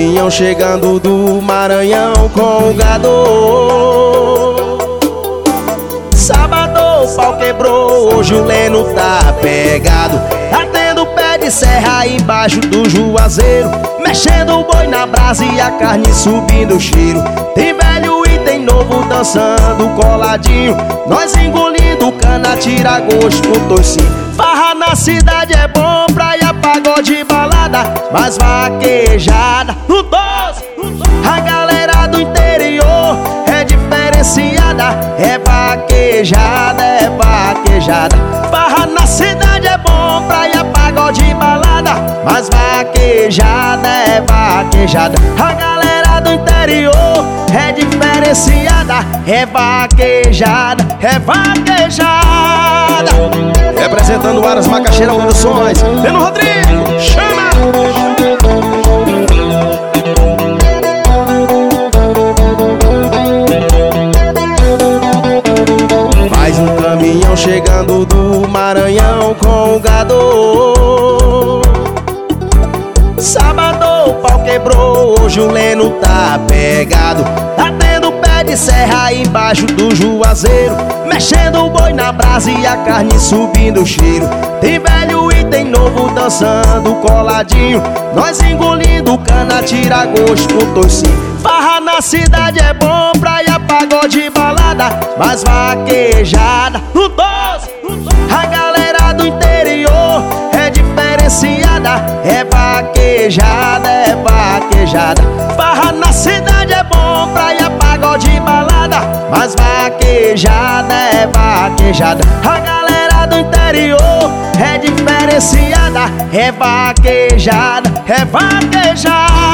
caminhão chegando do Maranhão com o gado. Sábado o pau quebrou, hoje o Leno tá pegado. Tá tendo pé de serra embaixo do juazeiro. Mexendo o boi na brasa e a carne subindo o cheiro. Tem velho e tem novo dançando coladinho. Nós engolindo cana, tira gosto no toicinho Farra na cidade é bom, praia, pagode, Mas vaquejada no doce A galera do interior é diferenciada. É vaquejada, é vaquejada. Farra na cidade é bom, praia, pagode, balada. Mas vaquejada, é vaquejada. A galera do interior é diferenciada. É vaquejada, é vaquejada. Representando Aras Macaxeira Produções Leno Rodrigo, chegando do Maranhão com o gado. Sábado o pau quebrou, hoje o Leno tá pegado. Tá tendo pé de serra embaixo do juazeiro. Mexendo o boi na brasa e a carne subindo o cheiro. Tem velho e tem novo dançando coladinho. Nós engolindo cana, tira gosto no toicinho Farra na cidade é bom, praia, pagode, balada Mas vaquejada. No doce A galera do interior é diferenciada. É vaquejada, é vaquejada. Farra na cidade é bom, praia, pagode, balada Mas vaquejada, é vaquejada. A galera do interior é diferenciada. É vaquejada, é vaquejada